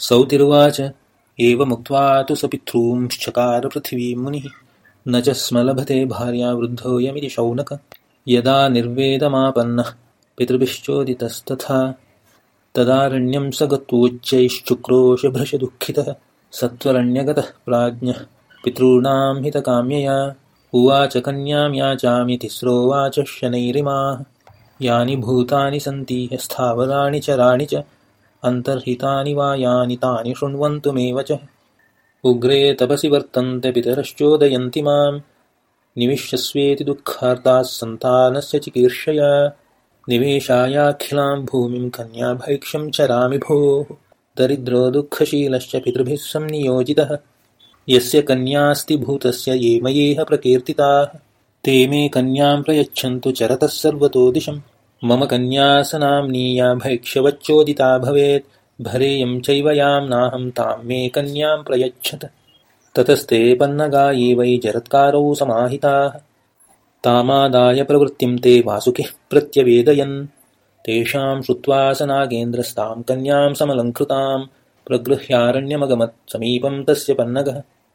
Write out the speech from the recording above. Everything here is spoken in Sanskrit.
सौतिरुवाच। एवमुक्त्वा तु स पितॄंश्चकारपृथिवीं मुनिः। न च स्म लभते भार्या वृद्धोऽयमिति शौनक। यदा निर्वेदमापन्नः पितृभिश्चोदितस्तथा। तदारण्यं स गत्वोच्चैश्चुक्रोशभृशदुःखितः सत्त्वरण्यगतः प्राज्ञः पितॄणां हितकाम्यया। उवाच कन्यां याचामि तिस्रोवाच शनैरिमाः। यानि भूतानि सन्ति स्थावराणि चराणि च अन्तर्हितानि वा यानि तानि शृण्वन्तु मे वचः उग्रे तपसि वर्तन्ते पितरश्चोदयन्ति मां निविश्यस्वेति दुःखार्ताः सन्तानस्य चिकीर्षया। निवेशायाखिलां भूमिं कन्याभैक्ष्यं चरामि भोः दरिद्रो दुःखशीलश्च पितृभिः संनियोजितः। यस्य कन्यास्ति भूतस्य ये मयेह प्रकीर्तिताः। ते मे कन्यां प्रयच्छन्तु चरतः सर्वतो दिशं मम कन्यासनाम्नीया भैक्ष्यवच्चोदिता भवेत्। भरेयं चैव यां नाहं तां मे कन्यां प्रयच्छत। ततस्ते पन्नगा ये वै जरत्कारौ समाहिताः। तामादाय प्रवृत्तिं ते वासुकिः प्रत्यवेदयन्। तेषां श्रुत्वा स नागेन्द्रस्तां कन्यां समलङ्कृतां। प्रगृह्यारण्यमगमत् समीपं तस्य पन्नगः